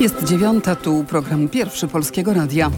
Jest dziewiąta, tu program pierwszy Polskiego Radia.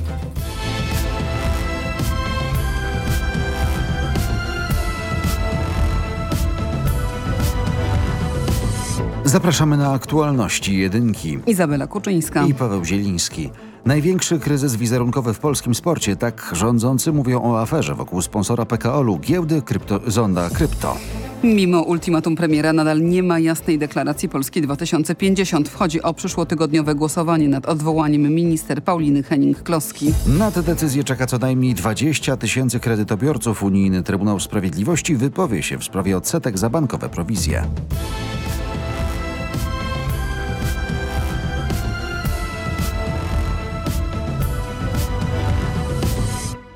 Zapraszamy na aktualności jedynki. Izabela Kuczyńska i Paweł Zieliński. Największy kryzys wizerunkowy w polskim sporcie. Tak rządzący mówią o aferze wokół sponsora PKO-u giełdy krypto, Zonda Krypto. Mimo ultimatum premiera nadal nie ma jasnej deklaracji Polski 2050. Wchodzi o przyszłotygodniowe głosowanie nad odwołaniem minister Pauliny Henning-Kloski. Na tę decyzję czeka co najmniej 20 tysięcy kredytobiorców. Unijny Trybunał Sprawiedliwości wypowie się w sprawie odsetek za bankowe prowizje.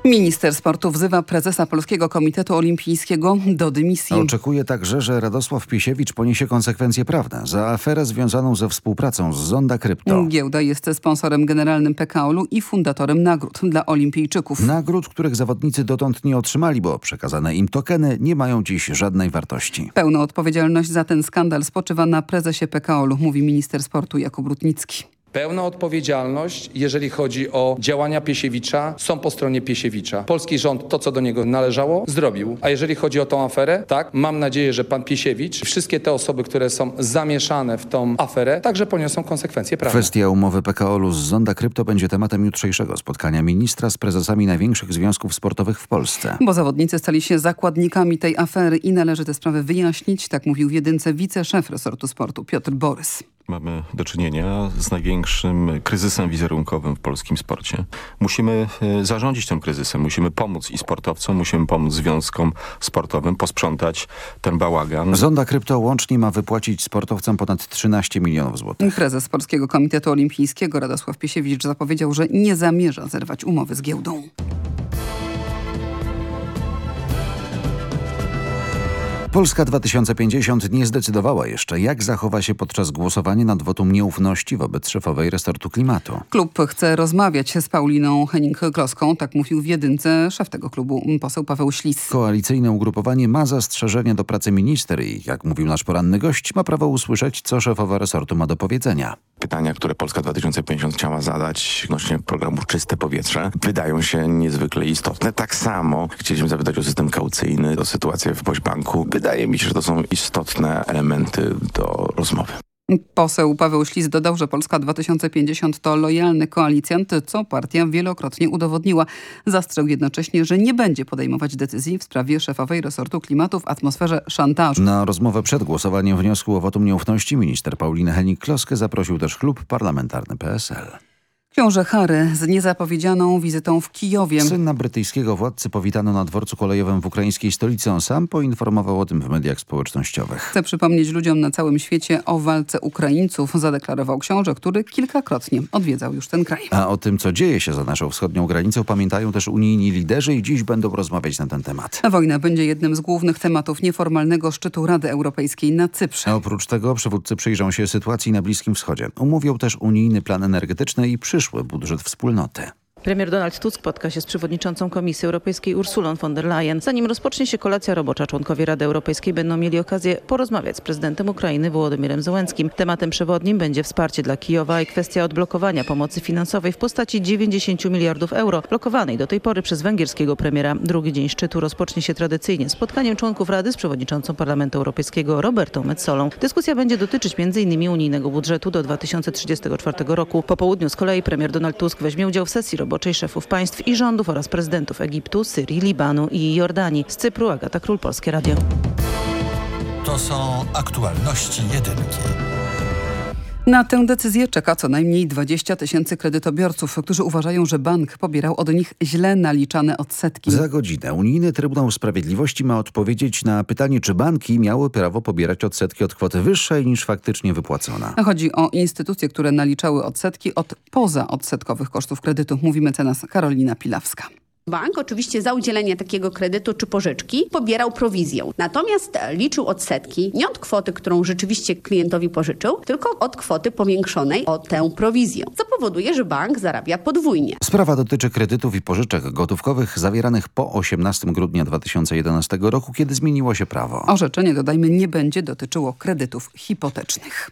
Minister sportu wzywa prezesa Polskiego Komitetu Olimpijskiego do dymisji. Oczekuje także, że Radosław Piesiewicz poniesie konsekwencje prawne za aferę związaną ze współpracą z Zonda Krypto. Giełda jest sponsorem generalnym PKO-u i fundatorem nagród dla olimpijczyków. Nagród, których zawodnicy dotąd nie otrzymali, bo przekazane im tokeny nie mają dziś żadnej wartości. Pełna odpowiedzialność za ten skandal spoczywa na prezesie PKO-u, mówi minister sportu Jakub Rutnicki. Pełna odpowiedzialność, jeżeli chodzi o działania Piesiewicza, są po stronie Piesiewicza. Polski rząd to, co do niego należało, zrobił. A jeżeli chodzi o tą aferę, tak, mam nadzieję, że pan Piesiewicz i wszystkie te osoby, które są zamieszane w tą aferę, także poniosą konsekwencje prawne. Kwestia umowy PKO-u z Zonda Krypto będzie tematem jutrzejszego spotkania ministra z prezesami największych związków sportowych w Polsce. Bo zawodnicy stali się zakładnikami tej afery i należy te sprawy wyjaśnić, tak mówił w jedynce wiceszef resortu sportu Piotr Borys. Mamy do czynienia z największym kryzysem wizerunkowym w polskim sporcie. Musimy e, zarządzić tym kryzysem, musimy pomóc i sportowcom, musimy pomóc związkom sportowym, posprzątać ten bałagan. Zonda Krypto łącznie ma wypłacić sportowcom ponad 13 milionów złotych. Prezes Polskiego Komitetu Olimpijskiego Radosław Piesiewicz zapowiedział, że nie zamierza zerwać umowy z giełdą. Polska 2050 nie zdecydowała jeszcze, jak zachowa się podczas głosowania nad wotum nieufności wobec szefowej resortu klimatu. Klub chce rozmawiać z Pauliną Henning-Kloską, tak mówił w jedynce szef tego klubu, poseł Paweł Ślis. Koalicyjne ugrupowanie ma zastrzeżenia do pracy minister i, jak mówił nasz poranny gość, ma prawo usłyszeć, co szefowa resortu ma do powiedzenia. Pytania, które Polska 2050 chciała zadać odnośnie programu Czyste Powietrze, wydają się niezwykle istotne. Tak samo chcieliśmy zapytać o system kaucyjny, o sytuację w Pośbanku. Wydaje mi się, że to są istotne elementy do rozmowy. Poseł Paweł Ślis dodał, że Polska 2050 to lojalny koalicjant, co partia wielokrotnie udowodniła. Zastrzegł jednocześnie, że nie będzie podejmować decyzji w sprawie szefowej resortu klimatu w atmosferze szantażu. Na rozmowę przed głosowaniem wniosku o wotum nieufności minister Pauliny Henik-Kloskę zaprosił też klub parlamentarny PSL. Książę Harry z niezapowiedzianą wizytą w Kijowie. Syna brytyjskiego władcy powitano na dworcu kolejowym w ukraińskiej stolicy. On sam poinformował o tym w mediach społecznościowych. Chce przypomnieć ludziom na całym świecie o walce Ukraińców, zadeklarował książę, który kilkakrotnie odwiedzał już ten kraj. A o tym, co dzieje się za naszą wschodnią granicą, pamiętają też unijni liderzy i dziś będą rozmawiać na ten temat. Wojna będzie jednym z głównych tematów nieformalnego szczytu Rady Europejskiej na Cyprze. A oprócz tego przywódcy przyjrzą się sytuacji na Bliskim Wschodzie. Umówią też unijny plan energetyczny i przyszłość przyszły budżet wspólnoty. Premier Donald Tusk spotka się z przewodniczącą Komisji Europejskiej Ursulą von der Leyen. Zanim rozpocznie się kolacja robocza, członkowie Rady Europejskiej będą mieli okazję porozmawiać z prezydentem Ukrainy Wołodymirem Zełenskim. Tematem przewodnim będzie wsparcie dla Kijowa i kwestia odblokowania pomocy finansowej w postaci 90 miliardów euro, blokowanej do tej pory przez węgierskiego premiera. Drugi dzień szczytu rozpocznie się tradycyjnie spotkaniem członków Rady z przewodniczącą Parlamentu Europejskiego Robertą Metsolą. Dyskusja będzie dotyczyć m.in. unijnego budżetu do 2034 roku. Po południu z kolei premier Donald Tusk weźmie udział w sesji roboczej roboczej szefów państw i rządów oraz prezydentów Egiptu, Syrii, Libanu i Jordanii. Z Cypru Agata Król, Polskie Radio. To są aktualności jedynki. Na tę decyzję czeka co najmniej 20 tysięcy kredytobiorców, którzy uważają, że bank pobierał od nich źle naliczane odsetki. Za godzinę Unijny Trybunał Sprawiedliwości ma odpowiedzieć na pytanie, czy banki miały prawo pobierać odsetki od kwoty wyższej niż faktycznie wypłacona. Chodzi o instytucje, które naliczały odsetki od poza odsetkowych kosztów kredytu, mówi mecenas Karolina Pilawska. Bank oczywiście za udzielenie takiego kredytu czy pożyczki pobierał prowizję. Natomiast liczył odsetki nie od kwoty, którą rzeczywiście klientowi pożyczył, tylko od kwoty powiększonej o tę prowizję, co powoduje, że bank zarabia podwójnie. Sprawa dotyczy kredytów i pożyczek gotówkowych zawieranych po 18 grudnia 2011 roku, kiedy zmieniło się prawo. Orzeczenie, dodajmy, nie będzie dotyczyło kredytów hipotecznych.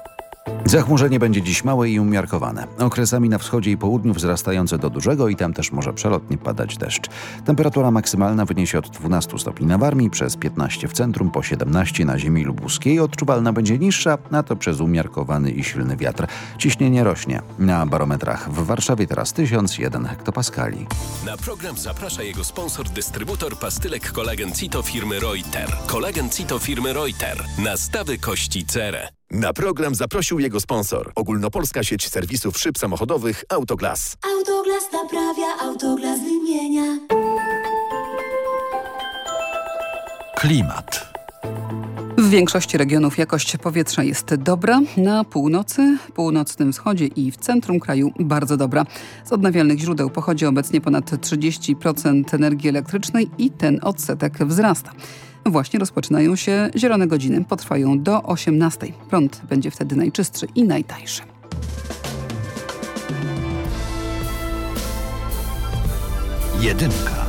Zachmurzenie będzie dziś małe i umiarkowane. Okresami na wschodzie i południu wzrastające do dużego i tam też może przelotnie padać deszcz. Temperatura maksymalna wyniesie od 12 stopni na Warmii, przez 15 w centrum, po 17 na ziemi lubuskiej. Odczuwalna będzie niższa, a to przez umiarkowany i silny wiatr. Ciśnienie rośnie. Na barometrach w Warszawie teraz 1001 hektopaskali. Na program zaprasza jego sponsor, dystrybutor pastylek kolagen Cito firmy Reuter. Kolagen Cito firmy Reuter. Nastawy kości cerę. Na program zaprosił jego sponsor. Ogólnopolska sieć serwisów szyb samochodowych Autoglas. Autoglas naprawia, Autoglas wymienia. Klimat. W większości regionów jakość powietrza jest dobra, na północy, północnym wschodzie i w centrum kraju bardzo dobra. Z odnawialnych źródeł pochodzi obecnie ponad 30% energii elektrycznej i ten odsetek wzrasta. Właśnie rozpoczynają się zielone godziny, potrwają do 18. Prąd będzie wtedy najczystszy i najtańszy. Jedynka.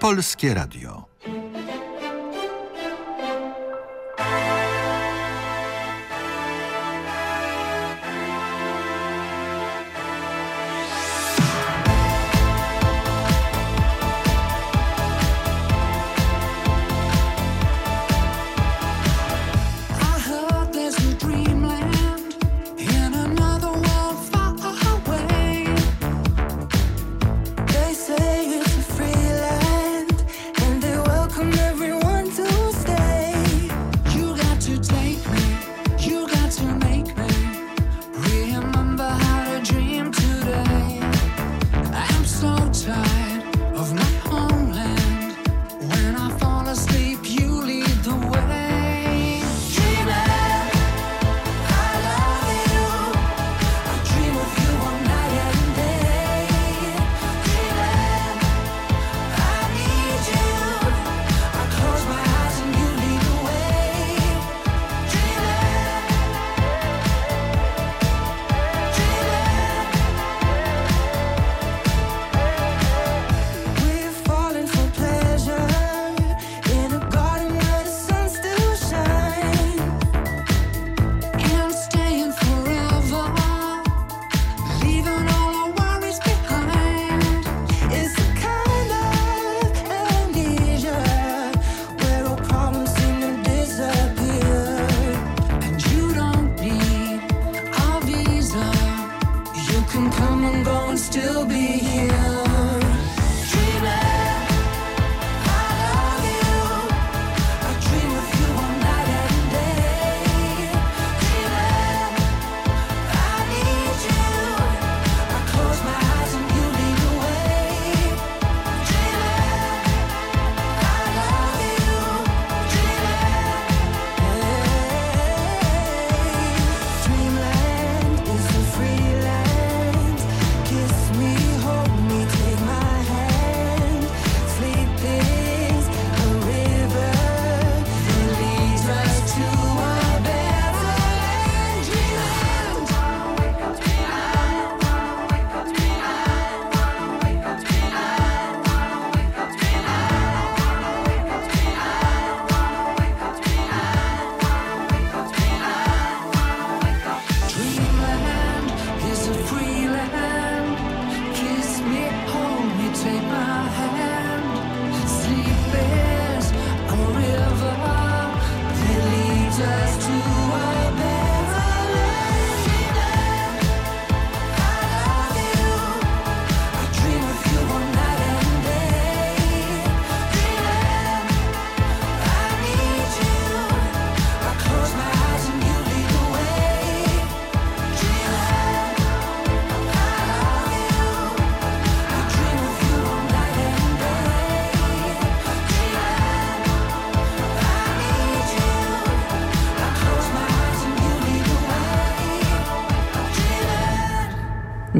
Polskie Radio.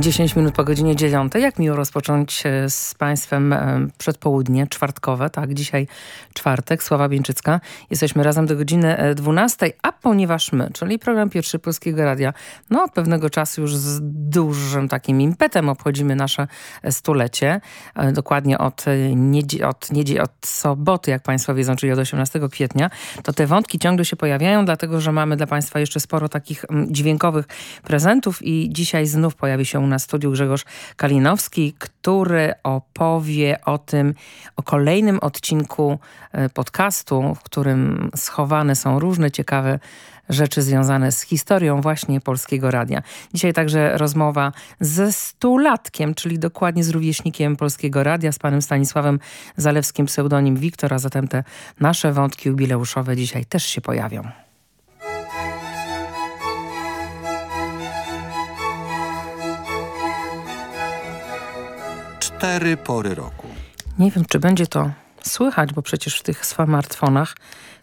10 minut po godzinie 9. Jak miło rozpocząć e, z Państwem e, przedpołudnie czwartkowe. Tak, dzisiaj czwartek, Sława Bieńczycka. Jesteśmy razem do godziny 12, e, a ponieważ my, czyli program Pierwszy Polskiego Radia, no od pewnego czasu już z dużym takim impetem obchodzimy nasze stulecie. Dokładnie od, niedzie od, niedzie od soboty, jak Państwo wiedzą, czyli od 18 kwietnia, to te wątki ciągle się pojawiają, dlatego że mamy dla Państwa jeszcze sporo takich dźwiękowych prezentów i dzisiaj znów pojawi się u nas w studiu Grzegorz Kalinowski, który opowie o tym, o kolejnym odcinku e, podcastu, w którym schowane są różne ciekawe rzeczy związane z historią właśnie Polskiego Radia. Dzisiaj także rozmowa ze stulatkiem, czyli dokładnie z rówieśnikiem Polskiego Radia, z panem Stanisławem Zalewskim, pseudonim Wiktor, a zatem te nasze wątki jubileuszowe dzisiaj też się pojawią. Cztery pory roku. Nie wiem, czy będzie to słychać, bo przecież w tych smartfonach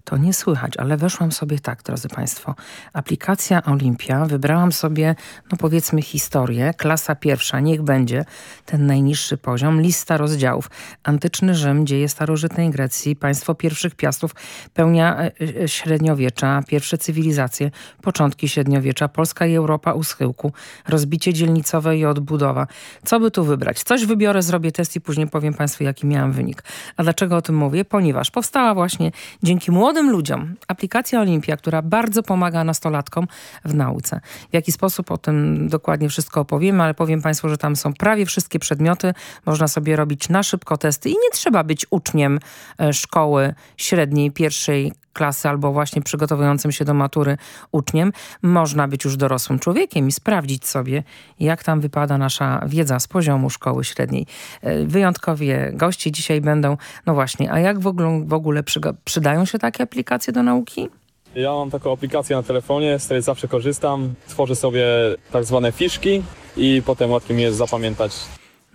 to nie słychać, ale weszłam sobie tak, drodzy Państwo. Aplikacja Olimpia, wybrałam sobie, no powiedzmy historię, klasa pierwsza, niech będzie ten najniższy poziom, lista rozdziałów. Antyczny Rzym, dzieje starożytnej Grecji, państwo pierwszych piastów, pełnia e, e, średniowiecza, pierwsze cywilizacje, początki średniowiecza, Polska i Europa u schyłku, rozbicie dzielnicowe i odbudowa. Co by tu wybrać? Coś wybiorę, zrobię test i później powiem Państwu, jaki miałam wynik. A dlaczego o tym mówię? Ponieważ powstała właśnie dzięki młodym młodym ludziom aplikacja Olimpia, która bardzo pomaga nastolatkom w nauce. W jaki sposób o tym dokładnie wszystko opowiemy, ale powiem Państwu, że tam są prawie wszystkie przedmioty. Można sobie robić na szybko testy i nie trzeba być uczniem e, szkoły średniej, pierwszej klasy albo właśnie przygotowującym się do matury uczniem, można być już dorosłym człowiekiem i sprawdzić sobie, jak tam wypada nasza wiedza z poziomu szkoły średniej. E, wyjątkowie goście dzisiaj będą, no właśnie, a jak w ogóle, w ogóle przydają się takie aplikacje do nauki? Ja mam taką aplikację na telefonie, z której zawsze korzystam. Tworzę sobie tak zwane fiszki i potem łatwiej mi jest zapamiętać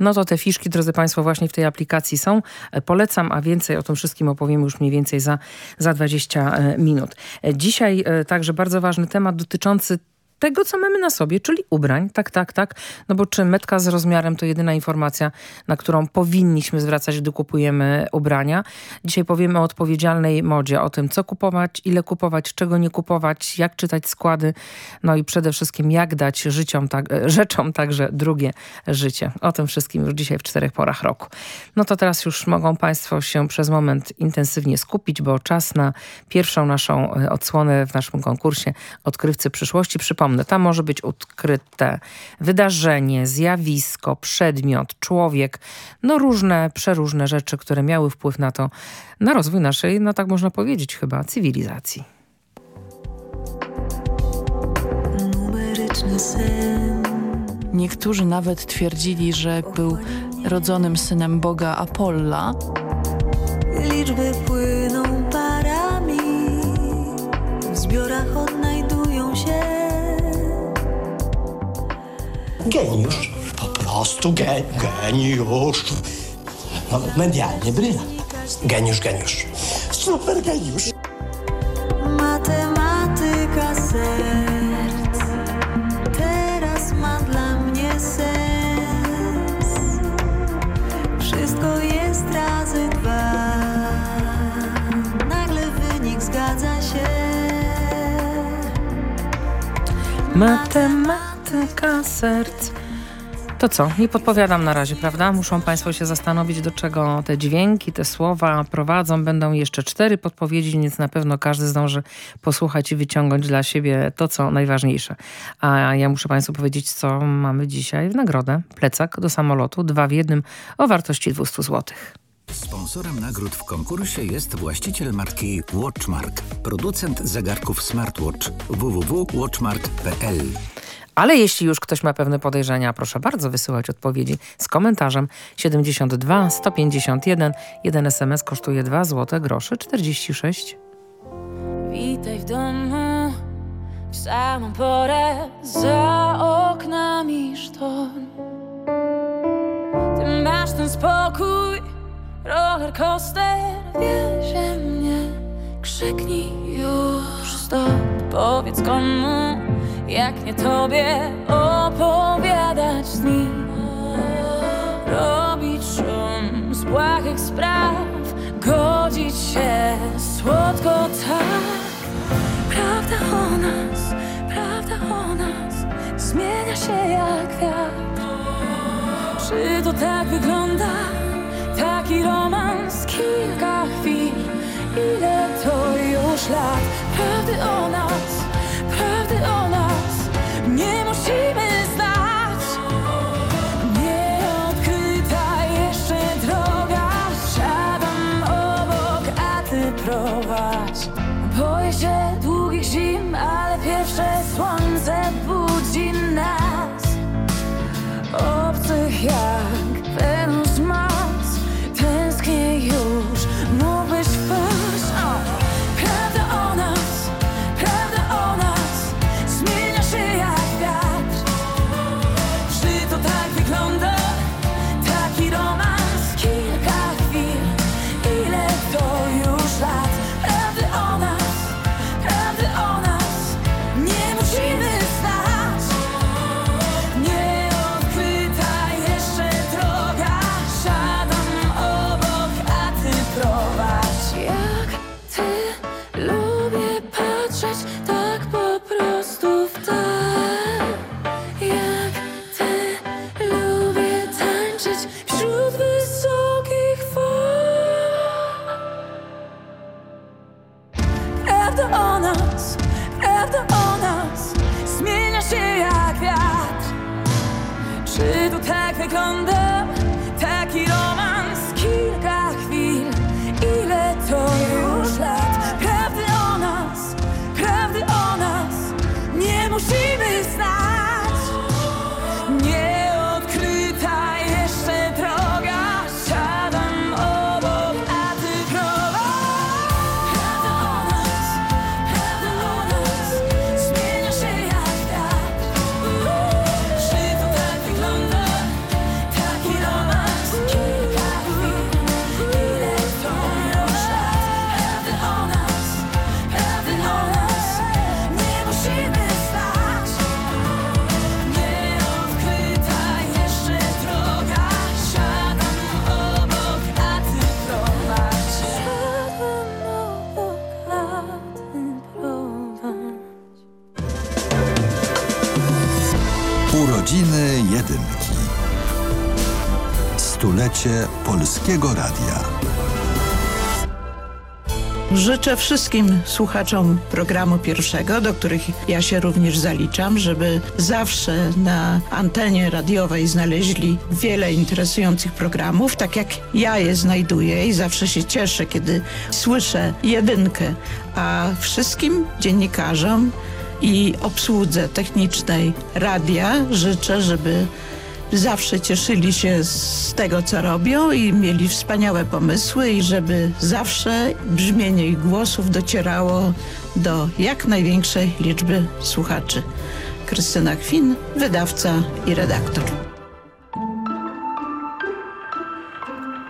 no to te fiszki, drodzy Państwo, właśnie w tej aplikacji są. E, polecam, a więcej o tym wszystkim opowiemy już mniej więcej za, za 20 e, minut. E, dzisiaj także bardzo ważny temat dotyczący tego, co mamy na sobie, czyli ubrań. Tak, tak, tak. No bo czy metka z rozmiarem to jedyna informacja, na którą powinniśmy zwracać, gdy kupujemy ubrania. Dzisiaj powiemy o odpowiedzialnej modzie, o tym, co kupować, ile kupować, czego nie kupować, jak czytać składy, no i przede wszystkim jak dać życiom, tak, e, rzeczom także drugie życie. O tym wszystkim już dzisiaj w czterech porach roku. No to teraz już mogą Państwo się przez moment intensywnie skupić, bo czas na pierwszą naszą e, odsłonę w naszym konkursie Odkrywcy Przyszłości. Przypomnę, przypomnę, tam może być odkryte wydarzenie, zjawisko, przedmiot, człowiek, no różne, przeróżne rzeczy, które miały wpływ na to, na rozwój naszej, no tak można powiedzieć chyba, cywilizacji. Niektórzy nawet twierdzili, że był rodzonym synem boga Apolla. Liczby płyną parami, w zbiorach odnajdują Geniusz. Po prostu ge geniusz. No, medialnie brylant. Geniusz, geniusz. Super geniusz. Matematyka serc teraz ma dla mnie sens. Wszystko jest razy dwa. Nagle wynik zgadza się. Matematyka Matematyka serc. To co? Nie podpowiadam na razie, prawda? Muszą Państwo się zastanowić, do czego te dźwięki, te słowa prowadzą. Będą jeszcze cztery podpowiedzi, więc na pewno każdy zdąży posłuchać i wyciągnąć dla siebie to, co najważniejsze. A ja muszę Państwu powiedzieć, co mamy dzisiaj w nagrodę. Plecak do samolotu, dwa w jednym o wartości 200 złotych. Sponsorem nagród w konkursie jest właściciel marki Watchmark, producent zegarków smartwatch www.watchmark.pl. Ale jeśli już ktoś ma pewne podejrzenia, proszę bardzo wysyłać odpowiedzi z komentarzem 72 151. Jeden SMS kosztuje 2 zł groszy 46. Witaj w domu w samą porę za oknami sztorm. Ty masz ten spokój, roller coaster wiezie mnie. Krzyknij już stop, powiedz komu jak nie tobie opowiadać dni. Robić szum z błahych spraw Godzić się słodko tak. Prawda o nas, prawda o nas Zmienia się jak wiatr. Czy to tak wygląda? Taki romans, kilka chwil. Ile to już lat? Prawdy o nas, prawdy o nas Nie musimy Polskiego Radia. Życzę wszystkim słuchaczom programu pierwszego, do których ja się również zaliczam, żeby zawsze na antenie radiowej znaleźli wiele interesujących programów, tak jak ja je znajduję i zawsze się cieszę, kiedy słyszę jedynkę, a wszystkim dziennikarzom i obsłudze technicznej radia życzę, żeby zawsze cieszyli się z tego, co robią i mieli wspaniałe pomysły i żeby zawsze brzmienie ich głosów docierało do jak największej liczby słuchaczy. Krystyna Kwin, wydawca i redaktor.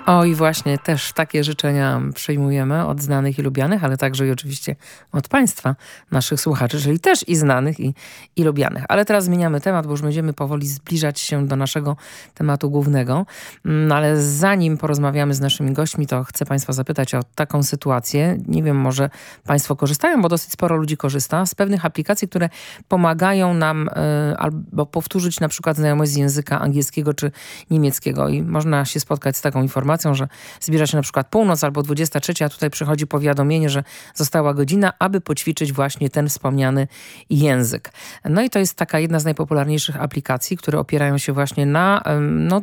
O i właśnie też takie życzenia przyjmujemy od znanych i lubianych, ale także i oczywiście od Państwa, naszych słuchaczy, czyli też i znanych i, i lubianych. Ale teraz zmieniamy temat, bo już będziemy powoli zbliżać się do naszego tematu głównego. No ale zanim porozmawiamy z naszymi gośćmi, to chcę Państwa zapytać o taką sytuację. Nie wiem, może Państwo korzystają, bo dosyć sporo ludzi korzysta z pewnych aplikacji, które pomagają nam y, albo powtórzyć na przykład znajomość z języka angielskiego czy niemieckiego i można się spotkać z taką informacją, że zbliża się na przykład północ albo 23, a tutaj przychodzi powiadomienie, że została godzina, aby poćwiczyć właśnie ten wspomniany język. No i to jest taka jedna z najpopularniejszych aplikacji, które opierają się właśnie na no,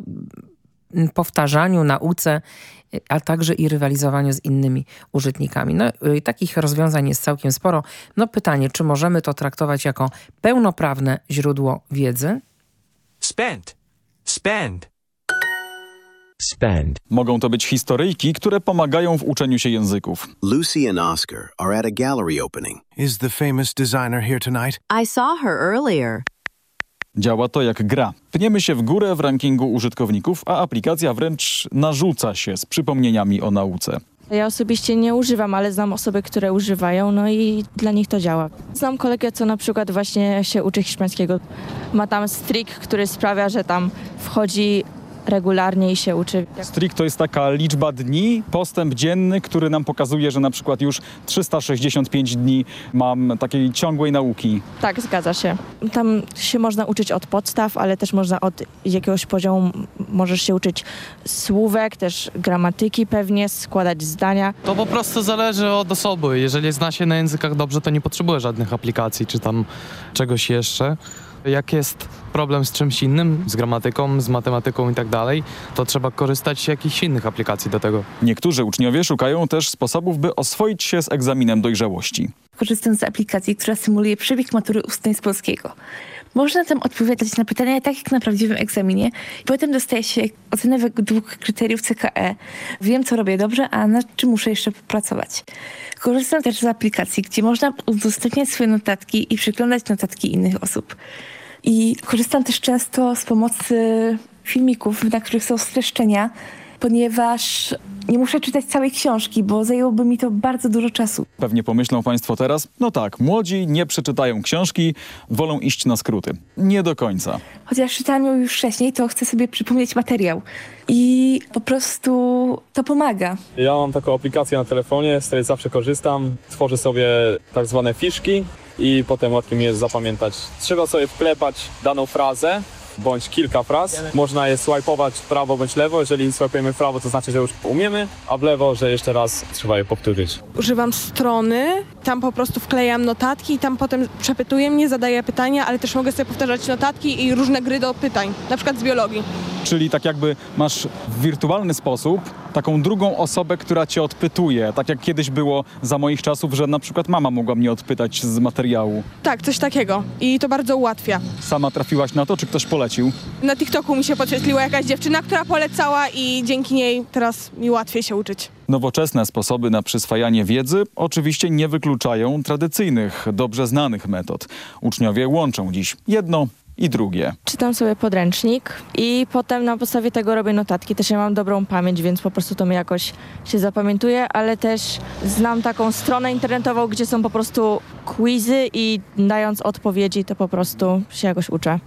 powtarzaniu, nauce, a także i rywalizowaniu z innymi użytkami. No i takich rozwiązań jest całkiem sporo. No pytanie, czy możemy to traktować jako pełnoprawne źródło wiedzy? Spend. Spend. Spend. Mogą to być historyjki, które pomagają w uczeniu się języków. Lucy and Oscar are at a gallery opening. Is the famous designer here tonight? I saw her earlier. Działa to jak gra. Pniemy się w górę w rankingu użytkowników, a aplikacja wręcz narzuca się z przypomnieniami o nauce. Ja osobiście nie używam, ale znam osoby, które używają, no i dla nich to działa. Znam kolegę, co na przykład właśnie się uczy hiszpańskiego. Ma tam strik, który sprawia, że tam wchodzi regularnie i się uczy. Strik to jest taka liczba dni, postęp dzienny, który nam pokazuje, że na przykład już 365 dni mam takiej ciągłej nauki. Tak, zgadza się. Tam się można uczyć od podstaw, ale też można od jakiegoś poziomu, możesz się uczyć słówek, też gramatyki pewnie, składać zdania. To po prostu zależy od osoby. Jeżeli zna się na językach dobrze, to nie potrzebuje żadnych aplikacji czy tam czegoś jeszcze. Jak jest problem z czymś innym, z gramatyką, z matematyką i tak dalej, to trzeba korzystać z jakichś innych aplikacji do tego. Niektórzy uczniowie szukają też sposobów, by oswoić się z egzaminem dojrzałości. Korzystam z aplikacji, która symuluje przebieg matury ustnej z polskiego. Można tam odpowiadać na pytania tak jak na prawdziwym egzaminie. Potem dostaje się ocenę według kryteriów CKE. Wiem, co robię dobrze, a nad czym muszę jeszcze popracować. Korzystam też z aplikacji, gdzie można udostępniać swoje notatki i przeglądać notatki innych osób. I korzystam też często z pomocy filmików, na których są streszczenia, ponieważ nie muszę czytać całej książki, bo zajęłoby mi to bardzo dużo czasu. Pewnie pomyślą Państwo teraz, no tak, młodzi nie przeczytają książki, wolą iść na skróty. Nie do końca. Chociaż czytałam ją już wcześniej, to chcę sobie przypomnieć materiał. I po prostu to pomaga. Ja mam taką aplikację na telefonie, z której zawsze korzystam. Tworzę sobie tak zwane fiszki i potem łatwiej mi jest zapamiętać. Trzeba sobie wklepać daną frazę bądź kilka fraz. Można je swipeować w prawo bądź lewo. Jeżeli swipujemy w prawo, to znaczy, że już umiemy, a w lewo, że jeszcze raz trzeba je powtórzyć. Używam strony, tam po prostu wklejam notatki i tam potem przepytuje mnie, zadaje pytania, ale też mogę sobie powtarzać notatki i różne gry do pytań, na przykład z biologii. Czyli tak jakby masz w wirtualny sposób taką drugą osobę, która cię odpytuje. Tak jak kiedyś było za moich czasów, że na przykład mama mogła mnie odpytać z materiału. Tak, coś takiego i to bardzo ułatwia. Sama trafiłaś na to, czy ktoś polecił? Na TikToku mi się podświetliła jakaś dziewczyna, która polecała i dzięki niej teraz mi łatwiej się uczyć. Nowoczesne sposoby na przyswajanie wiedzy oczywiście nie wykluczają tradycyjnych, dobrze znanych metod. Uczniowie łączą dziś jedno i drugie. Czytam sobie podręcznik i potem na podstawie tego robię notatki. Też ja mam dobrą pamięć, więc po prostu to mi jakoś się zapamiętuje, ale też znam taką stronę internetową, gdzie są po prostu quizy i dając odpowiedzi, to po prostu się jakoś uczę.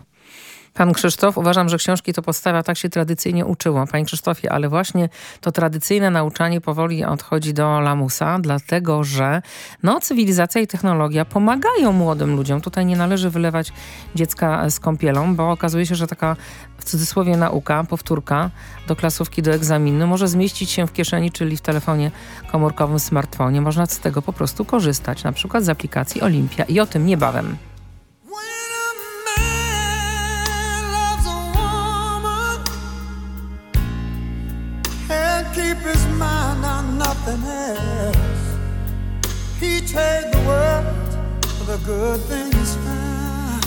Pan Krzysztof, uważam, że książki to podstawa, tak się tradycyjnie uczyło. Panie Krzysztofie, ale właśnie to tradycyjne nauczanie powoli odchodzi do lamusa, dlatego że no, cywilizacja i technologia pomagają młodym ludziom. Tutaj nie należy wylewać dziecka z kąpielą, bo okazuje się, że taka w cudzysłowie nauka, powtórka do klasówki, do egzaminu może zmieścić się w kieszeni, czyli w telefonie komórkowym, smartfonie. Można z tego po prostu korzystać, na przykład z aplikacji Olimpia i o tym niebawem. The good things found.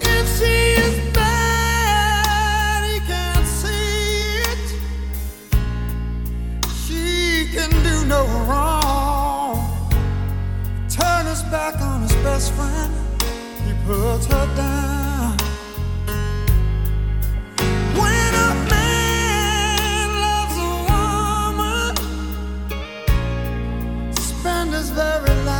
If she is bad, he can't see it. She can do no wrong. Turn his back on his best friend. He puts her down. When a man loves a woman, spend his very last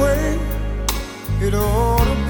way it ought to be.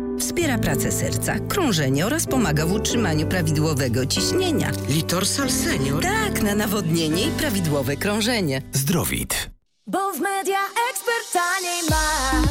wspiera pracę serca, krążenie oraz pomaga w utrzymaniu prawidłowego ciśnienia. Litorsal Senior? Tak, na nawodnienie i prawidłowe krążenie. Zdrowit. Bo w Media Expert taniej masz.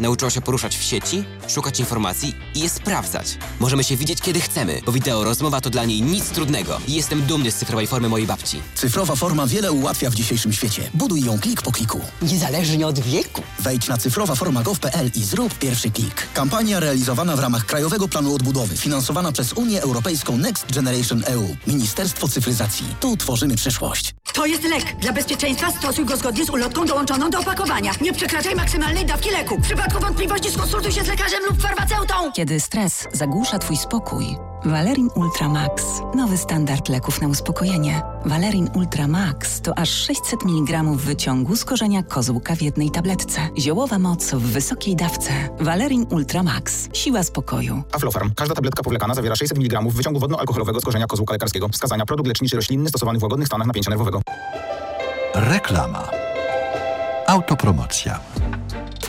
Nauczyła się poruszać w sieci, szukać informacji i je sprawdzać. Możemy się widzieć kiedy chcemy, bo wideo rozmowa to dla niej nic trudnego. I jestem dumny z cyfrowej formy mojej babci. Cyfrowa forma wiele ułatwia w dzisiejszym świecie. Buduj ją klik po kliku. Niezależnie od wieku. Wejdź na cyfrowaforma.gov.pl i zrób pierwszy klik. Kampania realizowana w ramach Krajowego Planu Odbudowy, finansowana przez Unię Europejską Next Generation EU. Ministerstwo Cyfryzacji. Tu tworzymy przyszłość. To jest lek. Dla bezpieczeństwa stosuj go zgodnie z ulotką dołączoną do opakowania. Nie przekraczaj maksymalnej dawki leku. W przypadku wątpliwości skonsultuj się z lekarzem lub farmaceutą. Kiedy stres zagłusza Twój spokój, Valerin Ultra Max. Nowy standard leków na uspokojenie. Valerin Ultra Max to aż 600 mg wyciągu z korzenia kozłka w jednej tabletce. Ziołowa moc w wysokiej dawce. Valerin Ultra Max. Siła spokoju. Aflofarm. Każda tabletka powlekana zawiera 600 mg wyciągu wodno-alkoholowego z korzenia kozłka lekarskiego. Wskazania produkt leczniczy roślinny stosowany w łagodnych stanach napięcia nerwowego. Reklama. Autopromocja.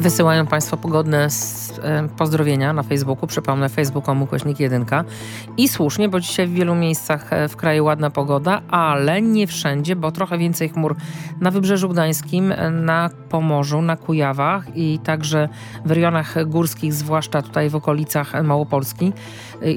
Wysyłają Państwo pogodne e, pozdrowienia na Facebooku. Przypomnę, facebook ukośnik 1. I słusznie, bo dzisiaj w wielu miejscach e, w kraju ładna pogoda, ale nie wszędzie, bo trochę więcej chmur na Wybrzeżu Gdańskim, e, na Pomorzu, na Kujawach i także w rejonach górskich, zwłaszcza tutaj w okolicach Małopolski.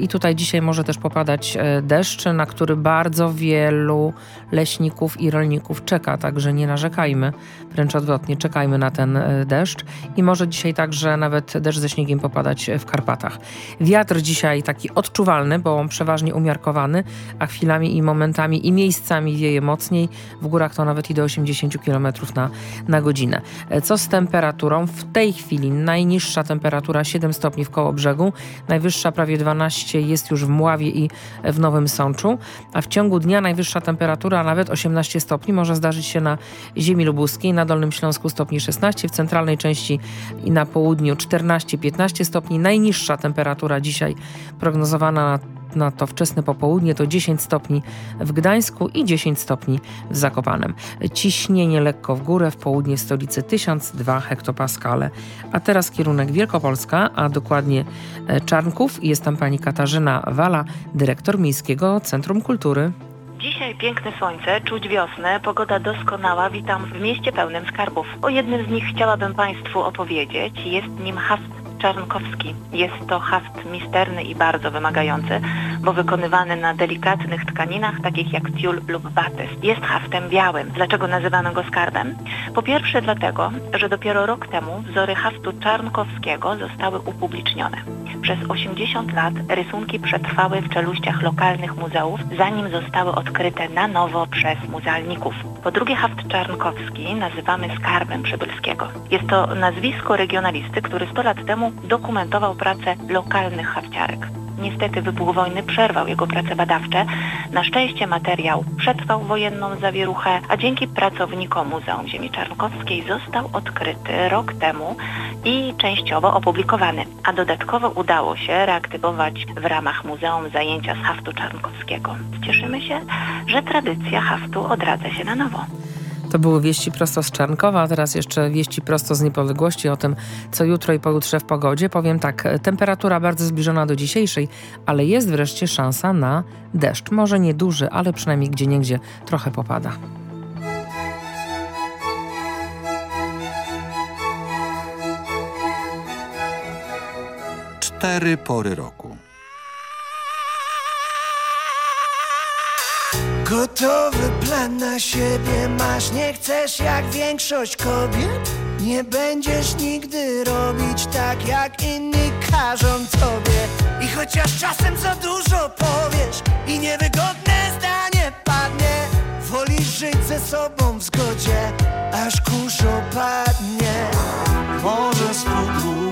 I tutaj dzisiaj może też popadać deszcz, na który bardzo wielu leśników i rolników czeka, także nie narzekajmy, wręcz odwrotnie, czekajmy na ten deszcz i może dzisiaj także nawet deszcz ze śniegiem popadać w Karpatach. Wiatr dzisiaj taki odczuwalny, bo przeważnie umiarkowany, a chwilami i momentami i miejscami wieje mocniej. W górach to nawet i do 80 km na, na godzinę. Co z temperaturą? W tej chwili najniższa temperatura 7 stopni w koło brzegu, najwyższa prawie 12 jest już w Mławie i w Nowym Sączu, a w ciągu dnia najwyższa temperatura nawet 18 stopni może zdarzyć się na ziemi lubuskiej, na Dolnym Śląsku stopni 16, w centralnej części i na południu 14-15 stopni. Najniższa temperatura dzisiaj prognozowana na na to wczesne popołudnie to 10 stopni w Gdańsku i 10 stopni w Zakopanem. Ciśnienie lekko w górę, w południe stolicy 1002 hektopaskale. A teraz kierunek Wielkopolska, a dokładnie e, Czarnków. Jest tam pani Katarzyna Wala, dyrektor Miejskiego Centrum Kultury. Dzisiaj piękne słońce, czuć wiosnę, pogoda doskonała, witam w mieście pełnym skarbów. O jednym z nich chciałabym Państwu opowiedzieć. Jest nim hasł czarnkowski. Jest to haft misterny i bardzo wymagający, bo wykonywany na delikatnych tkaninach, takich jak tiul lub batyz. Jest haftem białym. Dlaczego nazywano go skarbem? Po pierwsze dlatego, że dopiero rok temu wzory haftu czarnkowskiego zostały upublicznione. Przez 80 lat rysunki przetrwały w czeluściach lokalnych muzeów, zanim zostały odkryte na nowo przez muzealników. Po drugie haft czarnkowski nazywamy skarbem Przybylskiego. Jest to nazwisko regionalisty, który 100 lat temu dokumentował pracę lokalnych hafciarek. Niestety wybuch wojny przerwał jego prace badawcze. Na szczęście materiał przetrwał wojenną zawieruchę, a dzięki pracownikom Muzeum Ziemi Czarnkowskiej został odkryty rok temu i częściowo opublikowany. A dodatkowo udało się reaktywować w ramach muzeum zajęcia z haftu czarnkowskiego. Cieszymy się, że tradycja haftu odradza się na nowo. To były wieści prosto z Czarnkowa, a teraz jeszcze wieści prosto z niepodległości o tym, co jutro i pojutrze w pogodzie. Powiem tak, temperatura bardzo zbliżona do dzisiejszej, ale jest wreszcie szansa na deszcz. Może nie duży, ale przynajmniej gdzie niegdzie trochę popada. Cztery pory roku. Gotowy plan na siebie masz, nie chcesz jak większość kobiet? Nie będziesz nigdy robić tak jak inni każą tobie. I chociaż czasem za dużo powiesz i niewygodne zdanie padnie Wolisz żyć ze sobą w zgodzie, aż kurz opadnie. Może spróbujesz,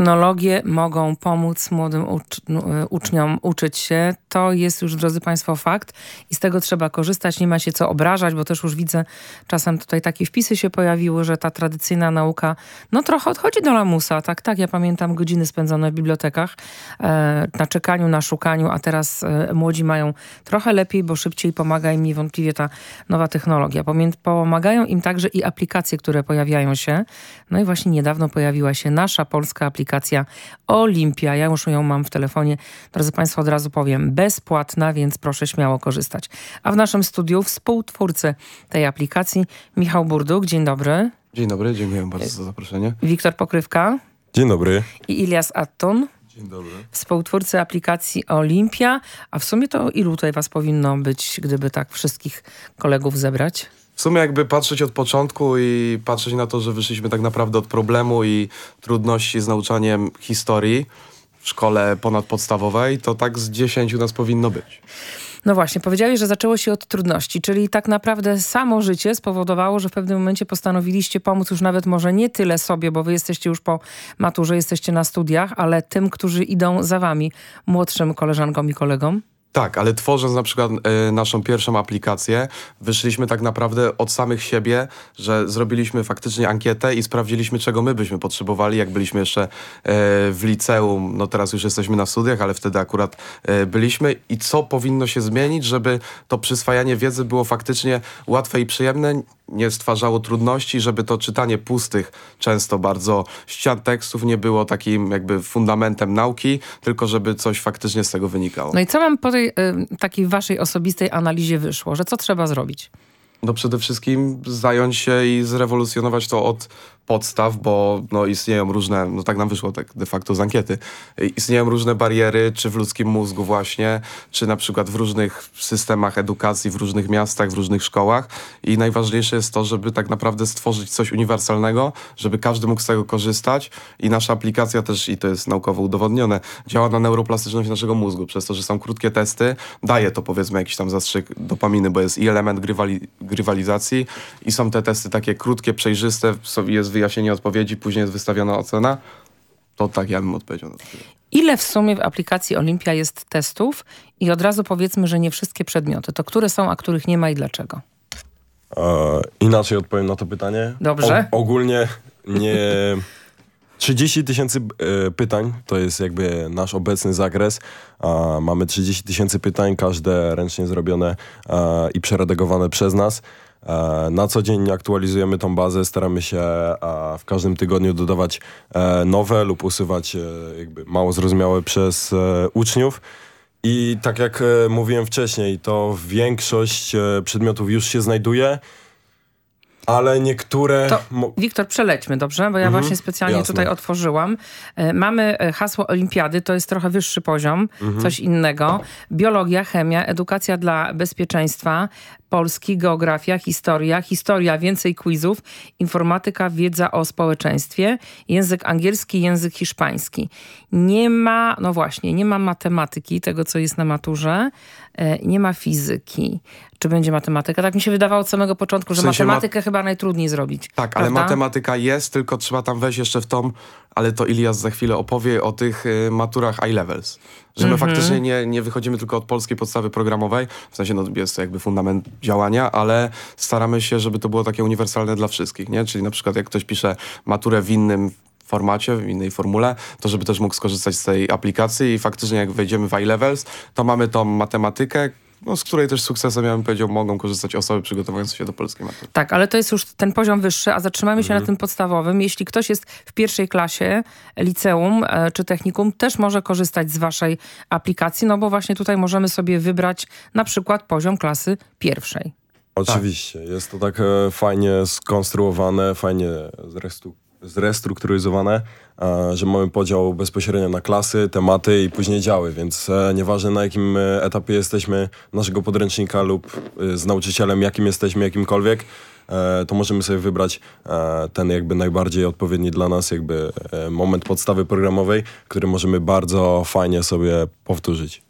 Technologie mogą pomóc młodym ucz no, uczniom uczyć się. To jest już, drodzy Państwo, fakt i z tego trzeba korzystać. Nie ma się co obrażać, bo też już widzę, czasem tutaj takie wpisy się pojawiły, że ta tradycyjna nauka no trochę odchodzi do lamusa. Tak, tak, ja pamiętam godziny spędzone w bibliotekach e, na czekaniu, na szukaniu, a teraz e, młodzi mają trochę lepiej, bo szybciej pomaga im niewątpliwie ta nowa technologia. Pomagają im także i aplikacje, które pojawiają się. No i właśnie niedawno pojawiła się nasza polska aplikacja Olimpia. Ja już ją mam w telefonie. Drodzy Państwo, od razu powiem, bezpłatna, więc proszę śmiało korzystać. A w naszym studiu współtwórcy tej aplikacji Michał Burduk. Dzień dobry. Dzień dobry, dziękuję bardzo za zaproszenie. Wiktor Pokrywka. Dzień dobry. I Ilias Atton. Dzień dobry. Współtwórcy aplikacji Olimpia. A w sumie to ilu tutaj was powinno być, gdyby tak wszystkich kolegów zebrać? W sumie jakby patrzeć od początku i patrzeć na to, że wyszliśmy tak naprawdę od problemu i trudności z nauczaniem historii w szkole ponadpodstawowej, to tak z 10 nas powinno być. No właśnie, powiedziałeś, że zaczęło się od trudności, czyli tak naprawdę samo życie spowodowało, że w pewnym momencie postanowiliście pomóc już nawet może nie tyle sobie, bo wy jesteście już po maturze, jesteście na studiach, ale tym, którzy idą za wami, młodszym koleżankom i kolegom? Tak, ale tworząc na przykład y, naszą pierwszą aplikację, wyszliśmy tak naprawdę od samych siebie, że zrobiliśmy faktycznie ankietę i sprawdziliśmy, czego my byśmy potrzebowali, jak byliśmy jeszcze y, w liceum, no teraz już jesteśmy na studiach, ale wtedy akurat y, byliśmy i co powinno się zmienić, żeby to przyswajanie wiedzy było faktycznie łatwe i przyjemne, nie stwarzało trudności, żeby to czytanie pustych, często bardzo ścian tekstów nie było takim jakby fundamentem nauki, tylko żeby coś faktycznie z tego wynikało. No i co mam po tej y, takiej waszej osobistej analizie wyszło? Że co trzeba zrobić? No przede wszystkim zająć się i zrewolucjonować to od podstaw, bo no, istnieją różne, no tak nam wyszło tak de facto z ankiety, istnieją różne bariery, czy w ludzkim mózgu właśnie, czy na przykład w różnych systemach edukacji, w różnych miastach, w różnych szkołach. I najważniejsze jest to, żeby tak naprawdę stworzyć coś uniwersalnego, żeby każdy mógł z tego korzystać. I nasza aplikacja też, i to jest naukowo udowodnione, działa na neuroplastyczność naszego mózgu, przez to, że są krótkie testy, daje to powiedzmy jakiś tam zastrzyk dopaminy, bo jest i element grywali grywalizacji i są te testy takie krótkie, przejrzyste, jest wyjaśnienie odpowiedzi, później jest wystawiona ocena, to tak ja bym odpowiedział na to. Ile w sumie w aplikacji Olimpia jest testów i od razu powiedzmy, że nie wszystkie przedmioty. To które są, a których nie ma i dlaczego? E, inaczej odpowiem na to pytanie. Dobrze. O, ogólnie nie... 30 tysięcy e, pytań to jest jakby nasz obecny zakres. Mamy 30 tysięcy pytań, każde ręcznie zrobione i przeredagowane przez nas. E, na co dzień aktualizujemy tą bazę, staramy się e, w każdym tygodniu dodawać e, nowe lub usuwać jakby mało zrozumiałe przez uczniów. I tak jak mówiłem wcześniej, to większość przedmiotów już się znajduje. Ale niektóre... To, Wiktor, przelećmy, dobrze? Bo ja mhm, właśnie specjalnie jasne. tutaj otworzyłam. Mamy hasło olimpiady, to jest trochę wyższy poziom, mhm. coś innego. Biologia, chemia, edukacja dla bezpieczeństwa, polski, geografia, historia, historia, więcej quizów, informatyka, wiedza o społeczeństwie, język angielski, język hiszpański. Nie ma, no właśnie, nie ma matematyki, tego co jest na maturze, e, nie ma fizyki. Czy będzie matematyka? Tak mi się wydawało od samego początku, że w sensie matematykę ma... chyba najtrudniej zrobić. Tak, prawda? ale matematyka jest, tylko trzeba tam wejść jeszcze w tą, ale to Ilias za chwilę opowie o tych y, maturach i-levels. Że my mhm. faktycznie nie, nie wychodzimy tylko od polskiej podstawy programowej, w sensie no, jest to jakby fundament działania, ale staramy się, żeby to było takie uniwersalne dla wszystkich, nie? Czyli na przykład jak ktoś pisze maturę w innym formacie, w innej formule, to żeby też mógł skorzystać z tej aplikacji i faktycznie jak wejdziemy w iLevels, to mamy tą matematykę, no, z której też sukcesem, ja bym powiedział, mogą korzystać osoby przygotowujące się do polskiej matury. Tak, ale to jest już ten poziom wyższy, a zatrzymamy się mhm. na tym podstawowym. Jeśli ktoś jest w pierwszej klasie liceum e, czy technikum, też może korzystać z waszej aplikacji, no bo właśnie tutaj możemy sobie wybrać na przykład poziom klasy pierwszej. Oczywiście, tak. jest to tak e, fajnie skonstruowane, fajnie zrestrukturyzowane, E, że mamy podział bezpośrednio na klasy, tematy i później działy, więc e, nieważne na jakim e, etapie jesteśmy naszego podręcznika lub z nauczycielem, jakim jesteśmy, jakimkolwiek, to możemy sobie wybrać ten jakby najbardziej odpowiedni dla nas jakby moment podstawy programowej, który możemy bardzo fajnie sobie powtórzyć.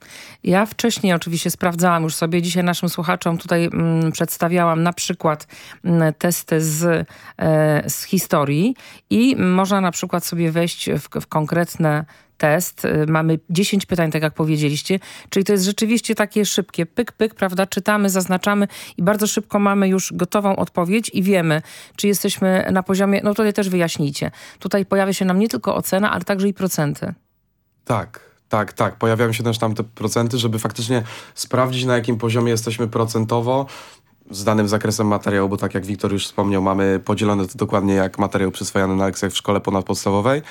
Ja wcześniej oczywiście sprawdzałam już sobie, dzisiaj naszym słuchaczom tutaj mm, przedstawiałam na przykład mm, testy z, e, z historii i można na przykład sobie wejść w, w konkretne test. Y, Mamy 10 pytań, tak jak powiedzieliście, czyli to jest rzeczywiście takie szybkie, pyk, pyk, prawda? Czytamy, zaznaczamy i bardzo szybko mamy już gotową odpowiedź i wiemy, czy jesteśmy na poziomie, no tutaj też wyjaśnijcie. Tutaj pojawia się nam nie tylko ocena, ale także i procenty. Tak, tak, tak. Pojawiają się też tam te procenty, żeby faktycznie sprawdzić, na jakim poziomie jesteśmy procentowo z danym zakresem materiału, bo tak jak Wiktor już wspomniał, mamy podzielone to dokładnie jak materiał przyswajany na lekcjach w szkole ponadpodstawowej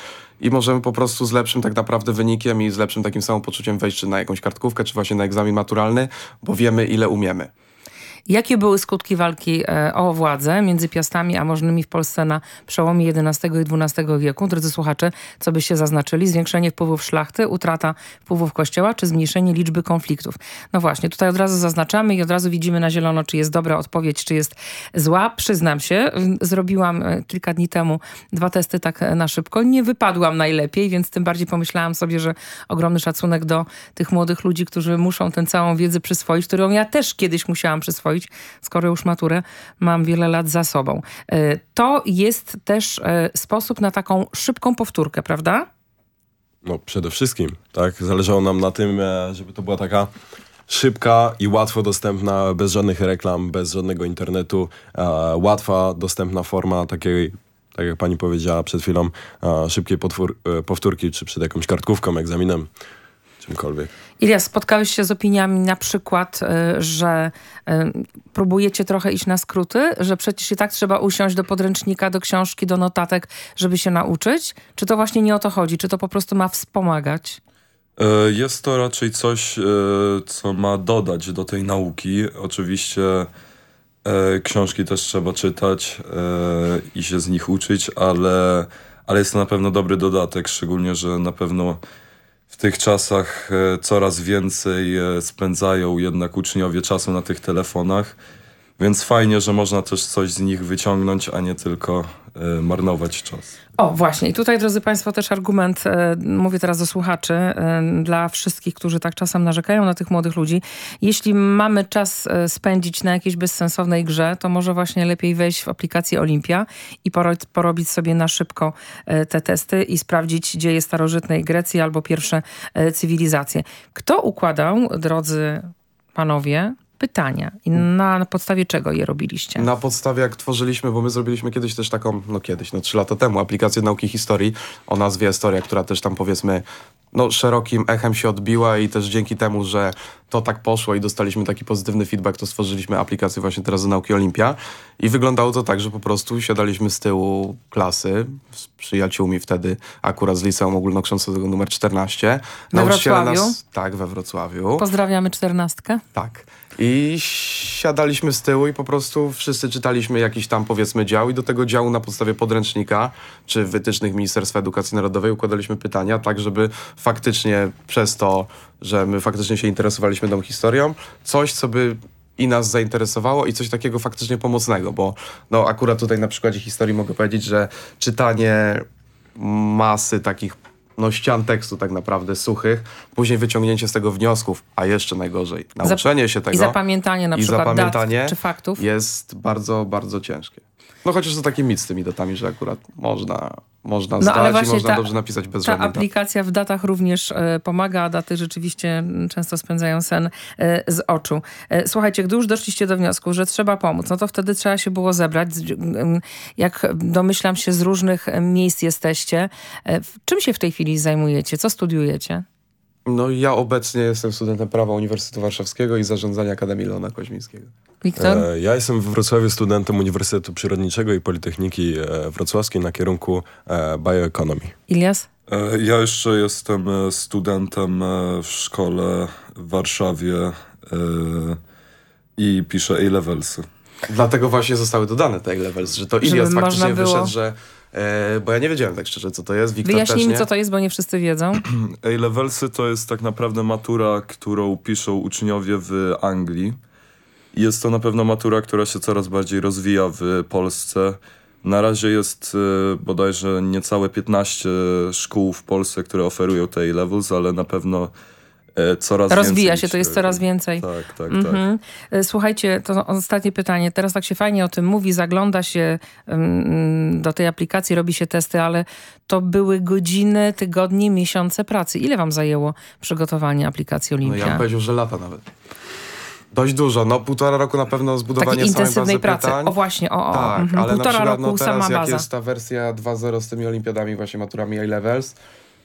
i możemy po prostu z lepszym tak naprawdę wynikiem i z lepszym takim samopoczuciem wejść czy na jakąś kartkówkę, czy właśnie na egzamin maturalny, bo wiemy ile umiemy. Jakie były skutki walki e, o władzę między Piastami a możnymi w Polsce na przełomie XI i XII wieku? Drodzy słuchacze, co byście zaznaczyli? Zwiększenie wpływów szlachty, utrata wpływów kościoła, czy zmniejszenie liczby konfliktów? No właśnie, tutaj od razu zaznaczamy i od razu widzimy na zielono, czy jest dobra odpowiedź, czy jest zła. Przyznam się, zrobiłam e, kilka dni temu dwa testy tak e, na szybko. Nie wypadłam najlepiej, więc tym bardziej pomyślałam sobie, że ogromny szacunek do tych młodych ludzi, którzy muszą tę całą wiedzę przyswoić, którą ja też kiedyś musiałam przyswoić, skoro już maturę mam wiele lat za sobą. E, To jest też e, sposób na taką szybką powtórkę, prawda? No przede wszystkim, tak? Zależało nam na tym, e, żeby to była taka szybka i łatwo dostępna, bez żadnych reklam, bez żadnego internetu, łatwa, dostępna forma takiej, tak jak pani powiedziała przed chwilą, szybkiej powtórki, czy przed jakąś kartkówką, egzaminem, czymkolwiek. Ilia, spotkałeś się z opiniami na przykład, y, że y, próbujecie trochę iść na skróty, że przecież i tak trzeba usiąść do podręcznika, do książki, do notatek, żeby się nauczyć? Czy to właśnie nie o to chodzi? Czy to po prostu ma wspomagać? E, Jest to raczej coś, e, co ma dodać do tej nauki. Oczywiście e, książki też trzeba czytać i się z nich uczyć, ale, ale jest to na pewno dobry dodatek, szczególnie, że na pewno w tych czasach e, coraz więcej e, spędzają jednak uczniowie czasu na tych telefonach. Więc fajnie, że można też coś z nich wyciągnąć, a nie tylko marnować czas. O, właśnie. I tutaj, drodzy Państwo, też argument, e, mówię teraz do słuchaczy, e, dla wszystkich, którzy tak czasem narzekają na tych młodych ludzi. Jeśli mamy czas e, spędzić na jakiejś bezsensownej grze, to może właśnie lepiej wejść w aplikację Olimpia i poro porobić sobie na szybko e, te testy i sprawdzić dzieje starożytnej Grecji albo pierwsze e, cywilizacje. Kto układał, drodzy panowie, pytania i na podstawie czego je robiliście? Na podstawie jak tworzyliśmy, bo my zrobiliśmy kiedyś też taką, no kiedyś, no trzy lata temu, aplikację nauki historii o nazwie Historia, która też tam powiedzmy no szerokim echem się odbiła i też dzięki temu, że to tak poszło i dostaliśmy taki pozytywny feedback, to stworzyliśmy aplikację właśnie teraz do nauki Olimpia i wyglądało to tak, że po prostu siadaliśmy z tyłu klasy z przyjaciółmi wtedy, akurat z liceum ogólnokształcącego numer 14. We Nauczyciele Wrocławiu? Nas, tak, we Wrocławiu. Pozdrawiamy czternastkę. Tak. I siadaliśmy z tyłu i po prostu wszyscy czytaliśmy jakiś tam powiedzmy dział i do tego działu na podstawie podręcznika czy wytycznych Ministerstwa Edukacji Narodowej układaliśmy pytania tak, żeby faktycznie przez to, że my faktycznie się interesowaliśmy tą historią, coś co by i nas zainteresowało i coś takiego faktycznie pomocnego, bo no akurat tutaj na przykładzie historii mogę powiedzieć, że czytanie masy takich no, ścian tekstu tak naprawdę suchych, później wyciągnięcie z tego wniosków, a jeszcze najgorzej, nauczenie się tego I zapamiętanie na i przykład zapamiętanie dat czy faktów. jest bardzo, bardzo ciężkie. No chociaż to taki mit z tymi datami, że akurat można, można No, zdać ale i można ta- dobrze napisać bez Ta żadnych dat. aplikacja w datach również e, pomaga, a daty rzeczywiście m, często spędzają sen e, z oczu. E, słuchajcie, gdy już doszliście do wniosku, że trzeba pomóc, no to wtedy trzeba się było zebrać. Z- m, Jak domyślam się, z różnych miejsc jesteście. W- Czym się w tej chwili zajmujecie? Co studiujecie? No ja obecnie jestem studentem prawa Uniwersytetu Warszawskiego i zarządzania Akademii Leona Koźmińskiego. Wiktor? E, Ja jestem w Wrocławiu studentem Uniwersytetu Przyrodniczego i Politechniki e, Wrocławskiej na kierunku e, Bioeconomy. Ilias? E, Ja jeszcze jestem studentem w szkole w Warszawie e, i piszę A-levelsy. Dlatego właśnie zostały dodane te levels, że to Ilias Żeby faktycznie było- wyszedł, że... E, bo ja nie wiedziałem tak szczerze, co to jest. Wiktor Wyjaśnijmy, co to jest, bo nie wszyscy wiedzą. A-levelsy to jest tak naprawdę matura, którą piszą uczniowie w Anglii. Jest to na pewno matura, która się coraz bardziej rozwija w Polsce. Na razie jest e, bodajże niecałe 15 szkół w Polsce, które oferują te A-levels, ale na pewno e, coraz Rozwija więcej się, to jest coraz więcej. Tak, tak, tak. Mhm. E, Słuchajcie, to ostatnie pytanie. Teraz tak się fajnie o tym mówi, zagląda się mm, do tej aplikacji, robi się testy, ale to były godziny, tygodnie, miesiące pracy. Ile wam zajęło przygotowanie aplikacji No ja Olimpia? bym powiedział, że lata nawet. Dość dużo. No półtora roku na pewno zbudowanie Takiej samej intensywnej pracy. pytań. O właśnie, o, o. Tak, mhm. ale Półtora na przykład roku no teraz sama jak baza. jest ta wersja 2.0 z tymi olimpiadami, właśnie maturami A-levels,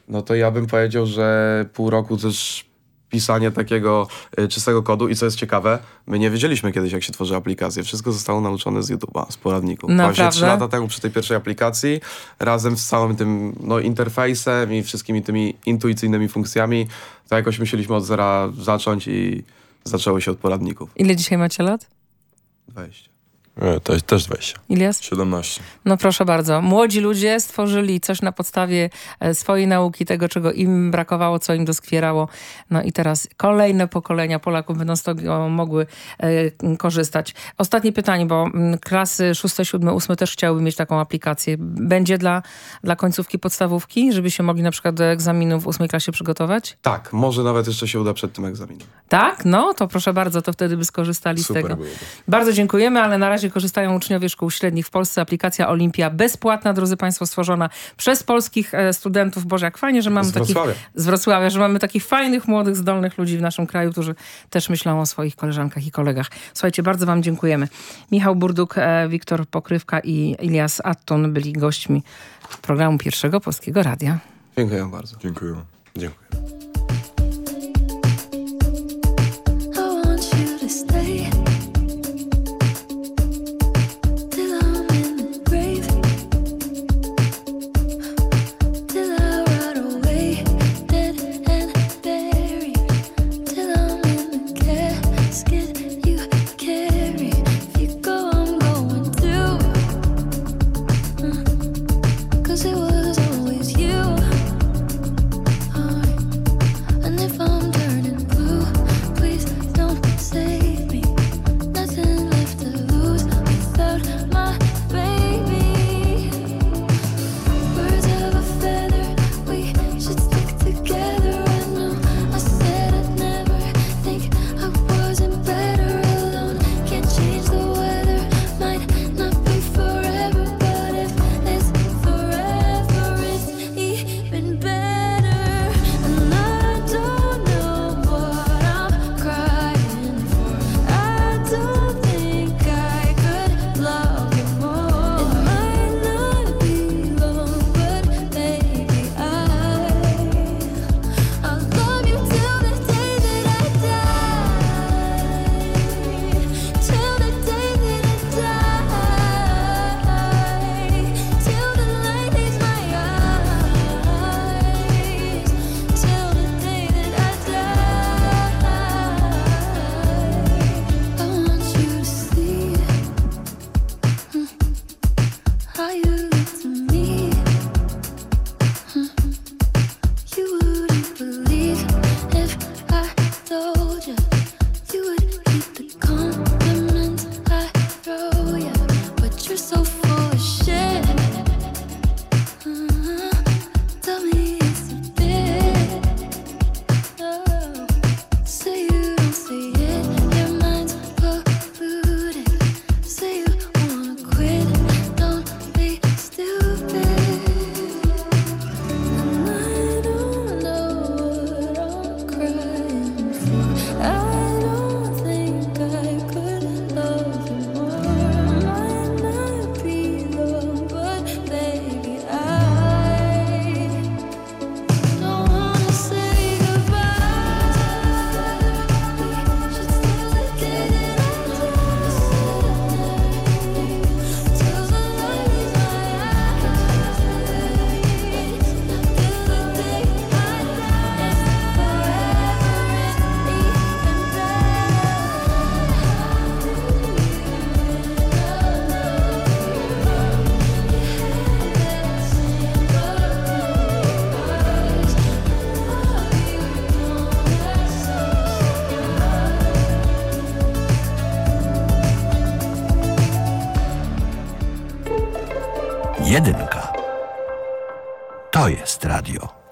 no to ja bym powiedział, że pół roku też pisanie takiego y, czystego kodu i co jest ciekawe, my nie wiedzieliśmy kiedyś jak się tworzy aplikację. Wszystko zostało nauczone z YouTube'a, z poradników. Właśnie trzy lata temu przy tej pierwszej aplikacji, razem z całym tym no, interfejsem i wszystkimi tymi intuicyjnymi funkcjami, to jakoś musieliśmy od zera zacząć i zaczęło się od poradników. Ile dzisiaj macie lat? 20. E, Też, też 20. Ilias? 17. No proszę bardzo. Młodzi ludzie stworzyli coś na podstawie e, swojej nauki, tego, czego im brakowało, co im doskwierało. No i teraz kolejne pokolenia Polaków będą z tego mogły e, korzystać. Ostatnie pytanie, bo mm, klasy 6, 7, 8 też chciałyby mieć taką aplikację. Będzie dla, dla końcówki podstawówki, żeby się mogli na przykład do egzaminu w 8 klasie przygotować? Tak, może nawet jeszcze się uda przed tym egzaminem. Tak? No to proszę bardzo, to wtedy by skorzystali Super z tego. byłoby. Bardzo dziękujemy, ale na razie korzystają uczniowie szkół średnich w Polsce. Aplikacja Olimpia bezpłatna, drodzy Państwo, stworzona przez polskich e, studentów. Boże, jak fajnie, że mamy Z takich... Wrocławia. Z Wrocławia, że mamy takich fajnych, młodych, zdolnych ludzi w naszym kraju, którzy też myślą o swoich koleżankach i kolegach. Słuchajcie, bardzo Wam dziękujemy. Michał Burduk, e, Wiktor Pokrywka i Ilias Atton byli gośćmi programu Pierwszego Polskiego Radia. Dziękuję bardzo. Dziękuję. Dziękuję.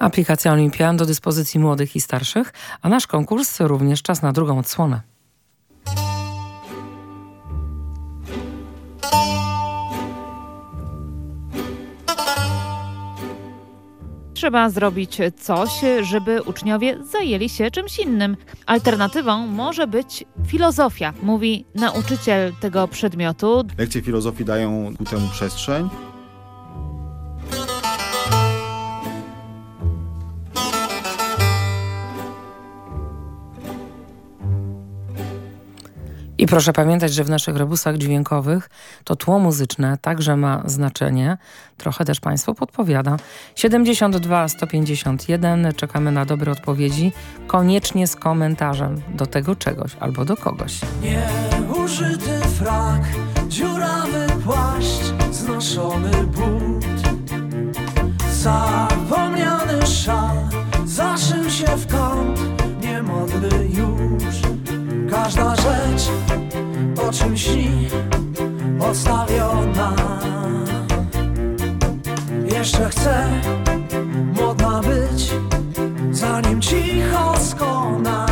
Aplikacja Olimpia do dyspozycji młodych i starszych, a nasz konkurs również czas na drugą odsłonę. Trzeba zrobić coś, żeby uczniowie zajęli się czymś innym. Alternatywą może być filozofia, mówi nauczyciel tego przedmiotu. Lekcje filozofii dają ku temu przestrzeń. I proszę pamiętać, że w naszych rebusach dźwiękowych to tło muzyczne także ma znaczenie. Trochę też Państwu podpowiada. 72 151. Czekamy na dobre odpowiedzi. Koniecznie z komentarzem do tego czegoś albo do kogoś. Nieużyty frak, dziurawy płaszcz, znoszony but. Zapomniany szal, zaszył się w kąt, niemodny. Każda rzecz o czym śni, odstawiona. Jeszcze chcę modna być, zanim cicho skona.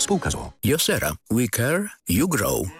Spółka ZOO. Josera. We care, you grow.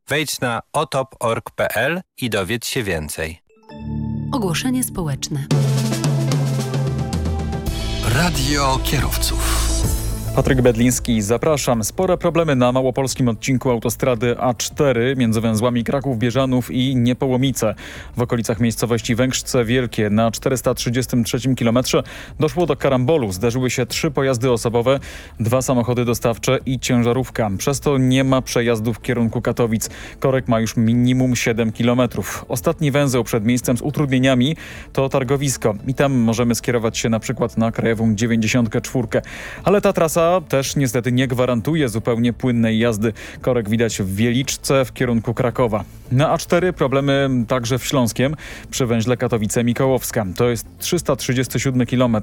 Wejdź na otop.org.pl i dowiedz się więcej. Ogłoszenie społeczne. Radio kierowców. Patryk Bedliński, zapraszam. Spore problemy na małopolskim odcinku autostrady A4 między węzłami Kraków-Bieżanów i Niepołomice. W okolicach miejscowości Węgrzce Wielkie na 433 km doszło do karambolu. Zdarzyły się trzy pojazdy osobowe, dwa samochody dostawcze i ciężarówka. Przez to nie ma przejazdów w kierunku Katowic. Korek ma już minimum 7 km. Ostatni węzeł przed miejscem z utrudnieniami to targowisko i tam możemy skierować się na przykład na Krajową 94. Ale ta trasa też niestety nie gwarantuje zupełnie płynnej jazdy. Korek widać w Wieliczce w kierunku Krakowa. Na A4 problemy także w Śląskiem przy węźle Katowice-Mikołowska. To jest 337 km.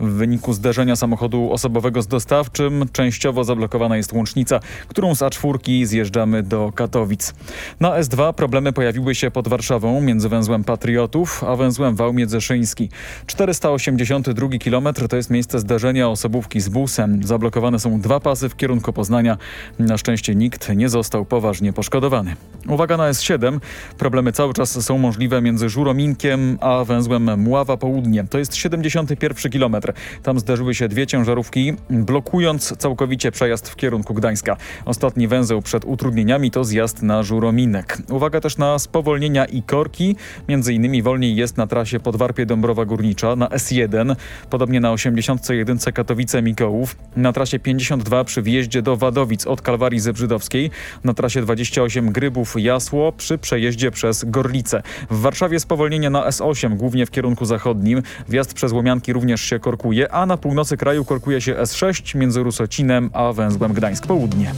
W wyniku zderzenia samochodu osobowego z dostawczym częściowo zablokowana jest łącznica, którą z A4 zjeżdżamy do Katowic. Na S2 problemy pojawiły się pod Warszawą między węzłem Patriotów a węzłem Wałmiec-Zeszyński. 482 km to jest miejsce zdarzenia osobówki z busem. Zablokowane są dwa pasy w kierunku Poznania. Na szczęście nikt nie został poważnie poszkodowany. Uwaga na S7. Problemy cały czas są możliwe między Żurominkiem a węzłem Mława Południe. To jest 71 km. Tam zdarzyły się dwie ciężarówki, blokując całkowicie przejazd w kierunku Gdańska. Ostatni węzeł przed utrudnieniami to zjazd na Żurominek. Uwaga też na spowolnienia i korki. Między innymi wolniej jest na trasie Podwarpie Dąbrowa Górnicza na S1, podobnie na 81 Katowice-Mikołów, na trasie 52 przy wjeździe do Wadowic od Kalwarii Zebrzydowskiej, na trasie 28 Grybów-Jasło przy przejeździe przez Gorlice. W Warszawie spowolnienia na S8, głównie w kierunku zachodnim. Wjazd przez Łomianki również się korkuje, a na północy kraju korkuje się S6 między Rusocinem a węzłem Gdańsk Południe.